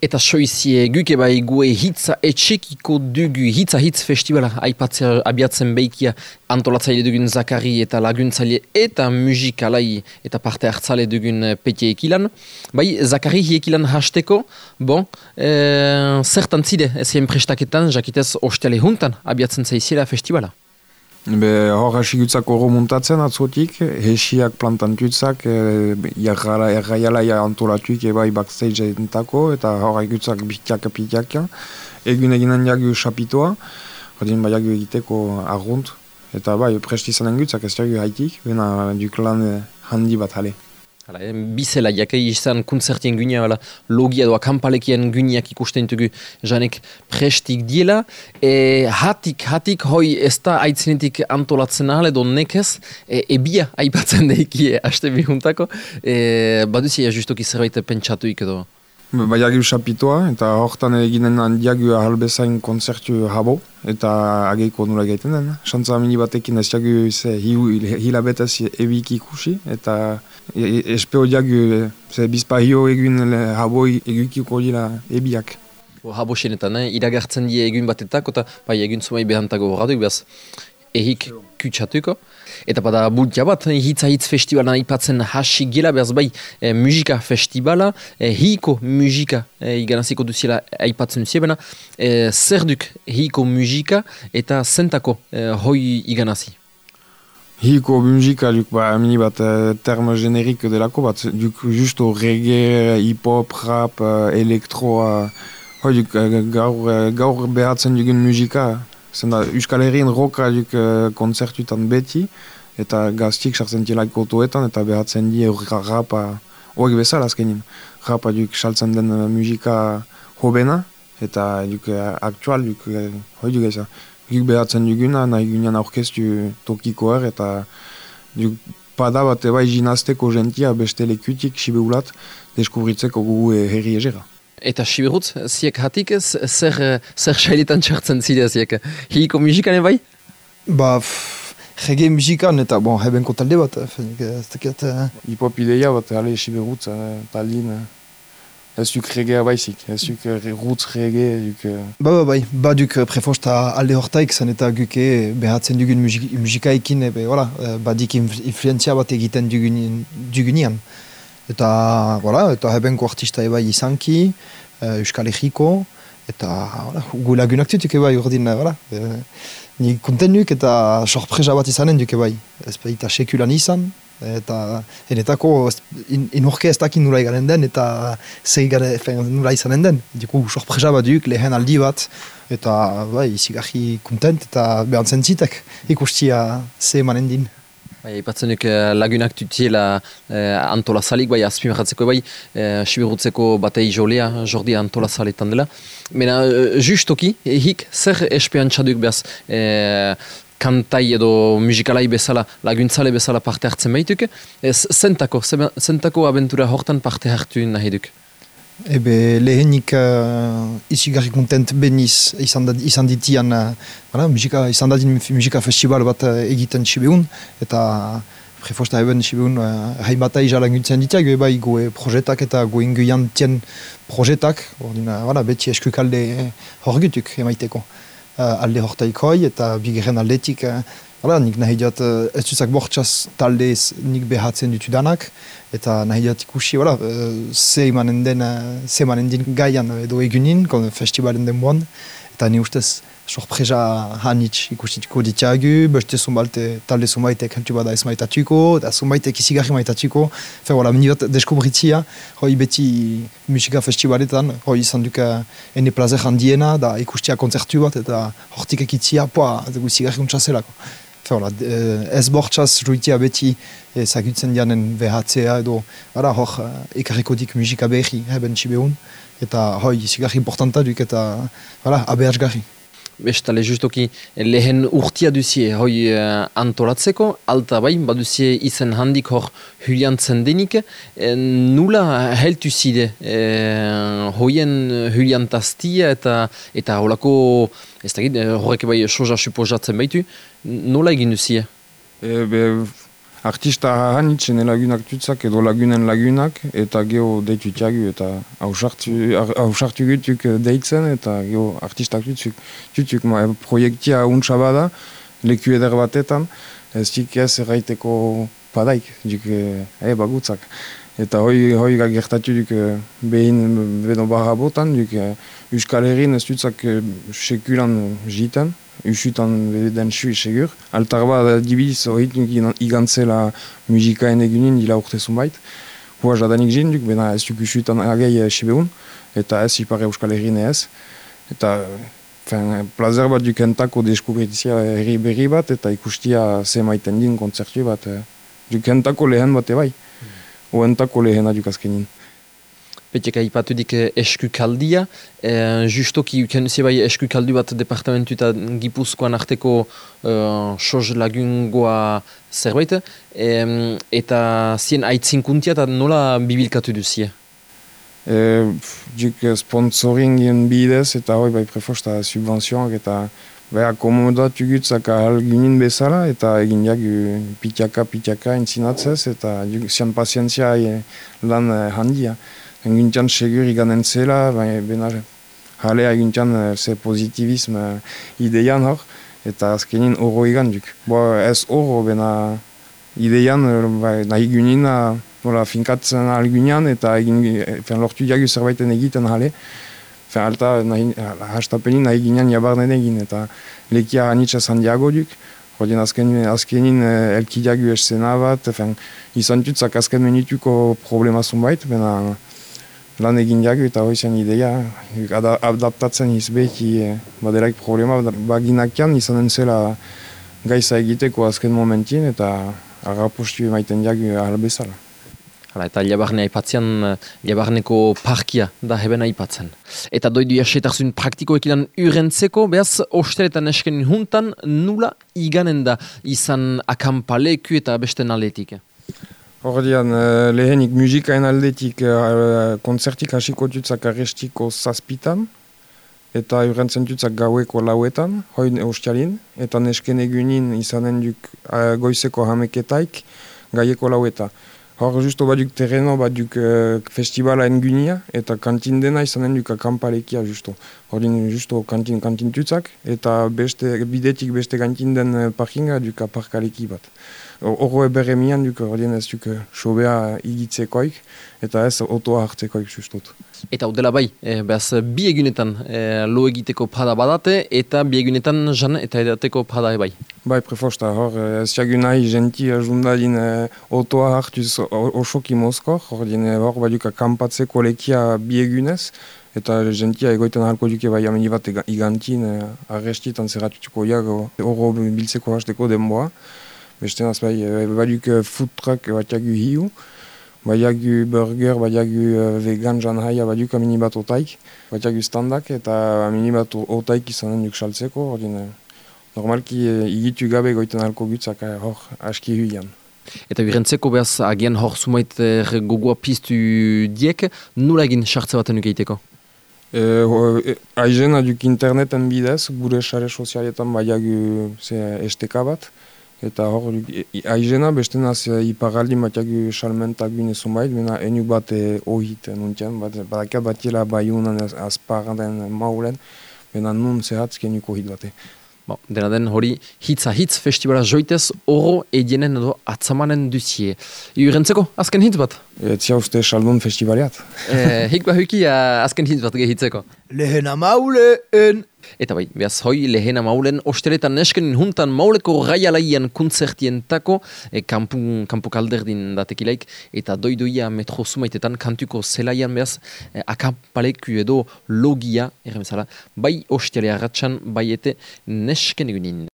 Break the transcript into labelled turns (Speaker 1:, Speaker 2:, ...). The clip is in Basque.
Speaker 1: Eta soizie guke bai gue hitza etxekiko dugu hitza hitz festivala aipatzea abiatzen beikia antolatzaile dugun zakari eta laguntzaile eta musikalai eta parte hartzale dugun petie ekilan. Bai, zakari hiekilan hasteko, bon, e, zertan zide ezien prestaketan, jakitez ostele juntan abiatzen zaiziela festivala.
Speaker 2: Be, hor hasi gutzak oro muntatzen atzotik, hesiak plantan gutzak, e, erraiala ja antolatuik ebai backstage entako, eta hor gutzak bitiak apitiak, egun eginan jagu sapitoa, hodin bai jagu egiteko argunt, eta bai prestizanen gutzak ez jagu haitik, bena duklan handi bat hale.
Speaker 1: Hala, eh, bizela jakei izan konzertien gynia, hala, logia doa kampalekien gyniak ikusten dugu janek prestik diela. E, hatik, hatik, hoi ez da aitzinetik antolatzen ahal edo nekez, e, ebia aipatzen daiki e, haste bihuntako. E, baduzia justoki zerbait pentsatuik edo.
Speaker 2: Bai agiu sapitoa, eta hortan eginen handiagu ahalbezain konzertu habo, eta ageiko nula gaiten den. Santza amini batekin ez jagu hilabetez ebik ikusi, eta e, e, espeo jagu ze bizpa hio egun habo egukiko dira ebiak.
Speaker 1: Habo senetan, eh? iragartzen die egun batetak, eta bai egun zumai behantago horretuk, behaz, ehik kutsatuko. Eta bada bultia bat, hitza hitz festivala ipatzen hasi gila, behaz bai e, musika festivala, e, hiko musika e, iganaziko duziela aipatzen duziebena, e, zer duk hiko musika eta zentako e, hoi iganazi?
Speaker 2: Hiko musika duk ba, mini bat termo generik delako bat, duk justo reggae, hip-hop, rap, elektroa, hoi duk gaur, gaur behatzen dugun musika, Zenda, Euskal Herrien roka duk uh, konzertuetan beti, eta gaztik sartzen dielaik kotoetan, eta behatzen die rapa, hori bezala azkenin, rapa duk saltzen den uh, musika hobena, eta duk uh, aktual duk, uh, hori duk eza, duk behatzen duguna, nahi gunean aurkeztu tokiko er, eta duk pada bat ebai jinazteko gentia beste lekutik, sibeulat, deskubritzeko gugu herri egera.
Speaker 1: Eta Sibirutz, ziek hatik ez, zer, zer xailetan txartzen zidea ziek? Hiliko musikan bai?
Speaker 3: Ba, rege musikan eta bon, heben talde bat, ez dakit.
Speaker 2: Hipop ideia bat, ale Sibirutz, talin, ez duk regea baizik, ez duk rutz rege, duk...
Speaker 3: Ba, ba, bai, ba duk prefosta alde hortaik zan eta guke behatzen dugun musikaikin, ebe, hola, ba dik influenzia bat egiten dugunian. Eta, voilà, eta hebenko artista ebai izanki, uh, Euskal Herriko, eta voilà, gu lagunak dituk ebai urdin, voilà. E, ni kontenuk eta sorpresa bat izanen duk ebai. Ez eta sekulan izan, eta enetako in, inorke ez dakin nula egaren den, eta zei gare nula izanen den. Diku sorpresa bat duk, lehen aldi bat, eta bai, izigarri kontent, eta behar zentzitek ikustia ze emanen din.
Speaker 1: Bai, ipatzen duk eh, lagunak tutiela eh, antola salik, bai, azpimarratzeko bai, eh, sibirutzeko batei jolea, jordi antola saletan dela. Mena, eh, justoki, hik, zer espeantxaduk behaz, eh, kantai edo musikalai bezala, laguntzale bezala parte hartzen baituke, eh, zentako, zentako abentura hortan parte hartu nahi duk?
Speaker 3: Ebe lehenik uh, izigarri kontent beniz izan, da, izan ditian uh, voilà, musika, izan dadin musika festival bat uh, egiten Sibeun eta prefosta eben Sibeun uh, hainbata izalan guntzen ditiak eba goe projetak eta goe inguian tien projetak ordina, voilà, beti eskukalde emaiteko. uh, alde hortaikoi eta bigeren aldetik uh, Hala, nik nahi diat, ez duzak bortxaz taldez nik behatzen ditu danak, eta nahi diat ikusi, wala, ze emanen den, ze emanen den gaian edo egunin, kon festivalen den boan, eta ni ustez sorpresa hanitz ikustiko ditiagu, beste zumbalte talde zumbaitek heltu bada ez maitatuko, eta zumbaitek izigarri maitatuko, fe, wala, mini bat deskubritzia, hoi beti musika festivaletan, hoi izan duka ene plazer handiena, da ikustia konzertu bat, eta hortik ekitzia, poa, izigarri untsazelako. Zola, eh, ez bortxaz ruitia beti ezagutzen dianen VHCA edo ara hor ekarriko dik musika behi heben txibeun eta hoi zigarri importanta duk eta ara, abeazgarri.
Speaker 1: Bestale justoki lehen urtia duzie hoi uh, antolatzeko, alta bai, baduzie izen handik hor huliantzen denik, e, nula heltu zide e, hoien huliantaztia eta eta holako, ez da horrek bai soja suposatzen baitu, nola egin duzie?
Speaker 2: E, be, artista hanitzen lagunak tutzak edo lagunen lagunak eta geho deitu tiagu eta hausartu gutuk deitzen eta geho artistak tutzuk. Tutzuk ma, proiektia untsa bada, leku eder batetan, ez dik ez erraiteko padaik, duk e, bagutzak. Eta hoi, hoi gertatu duk behin beno barra botan, duk Euskal Herrin ez dutzak sekulan jiten, usutan den sui segur. Altar bat dibidiz horretuk igantzela musikaen egunin dila urte zunbait. Hua jadanik jen duk, bena ez duk usutan agei sibeun, eta ez ipare Euskal Herrin ez. Eta fen, plazer bat duk entako deskubritizia herri berri bat, eta ikustia ze maiten din konzertu bat. Duk entako lehen bat ebai. Mm. O entako lehena duk azkenin.
Speaker 1: Petek aipatu dik eh, eskukaldia, e, justoki uken bai eskukaldi bat departamentu eta gipuzkoan arteko uh, soz lagungoa zerbait, e, eta zien aitzinkuntia eta nola bibilkatu duzie?
Speaker 2: E, dik sponsoringen bidez eta hoi bai prefosta subvenzioak eta bai akomodatu gutzak algunin bezala eta egin jagu pitiaka pitiaka entzinatzez eta zian pazientzia lan handia. Engintzan segur iganen zela, bai, benar jalea egintzan eh, ze positivism uh, ideian hor, eta azkenin oro igan duk. Bo ez oro, bena ideian uh, bai, nahi gunina nola finkatzen algunian eta egin, fen lortu jagu zerbaiten egiten jale. Fen alta nahi, hastapenin nahi ginean jabarnen egin eta lekia anitsa zandiago duk. Hodien azkenin, azkenin elkidiagu esena bat, fen izan tutzak azken menituko problema zunbait, bena lan egin jagu eta hoizan ideia, adaptatzen izbeki e, baderaik problema, baginakian izanen zela gaiza egiteko azken momentin eta agapostu emaiten jagu albezala.
Speaker 1: Hala, eta Liabarne aipatzean, Liabarneko parkia da heben aipatzen. Eta doidu jasetarzun praktikoek ilan urentzeko, behaz, osteletan eskenin juntan, nula iganen da izan akampaleku eta beste naletik.
Speaker 2: Hordian, uh, lehenik musikaen aldetik uh, konzertik hasiko dutzak arrestiko zazpitan, eta urrentzen dutzak gaueko lauetan, hoin eustialin, eta nesken egunin izanen duk uh, goizeko hameketaik gaieko laueta. Hor justo baduk terreno baduk uh, festivala engunia, eta kantin dena izanen duk akampalekia justo. Hordin justo kantin kantin dutzak, eta beste, bidetik beste kantin den uh, parkinga duk aparkaleki bat. Horro eberre mian duk, horien ez duk, sobea igitzekoik, eta ez otoa hartzekoik sustot.
Speaker 1: Eta udela bai, e, behaz bi egunetan e, lo egiteko pada badate, eta bi egunetan jan eta edateko pada bai.
Speaker 2: Bai, prefosta, hor, ez jagun nahi genti jundalin e, otoa hartuz osoki moskor, hor dine hor duk akampatzeko lekia bi egunez, eta gentia egoiten halko duke bai ameni bat igantin, e, arrestitan zerratutuko jago, horro biltzeko hasteko denboa. Beste naz, bai, eh, baduk uh, food truck batiagu hiu, badiagu burger, badiagu uh, vegan jan haia baduk amini bat otaik, batiagu standak eta amini bat otaik izanen duk saltzeko, ordin, normalki uh, igitu gabe goiten halko gutzak hor aski huian.
Speaker 1: Eta birentzeko behaz agian hor sumait er, gogoa piztu diek, nula egin sartze baten ukeiteko?
Speaker 2: E, e, Aizen aduk interneten bidez, gure sare sozialetan badiagu esteka bat, Eta hor, aizena, beste naz, iparaldi matiagu salmentak bine zunbait, bena enu bat ohit nuntien, bat, badakia batiela baiunan azparanden maulen, bena nun zehatz kenuko hit bate.
Speaker 1: Bon, dena den hori hitza hitz festivala joitez oro edienen edo atzamanen duzie. Iurentzeko, azken hitz bat?
Speaker 2: Etzia uste saldun festivaliat.
Speaker 1: eh, hik huki azken hitz bat gehitzeko.
Speaker 3: Lehena mauleen!
Speaker 1: Eta bai, behaz hoi lehena maulen, osteletan neskenin juntan mauleko raialaian kontzertientako e, kampu, kampu kalderdin datekilaik, eta doidoia metro sumaitetan kantuko zelaian behaz e, akampaleku edo logia, erremezala, bai ostelea ratxan, bai ete nesken egunin.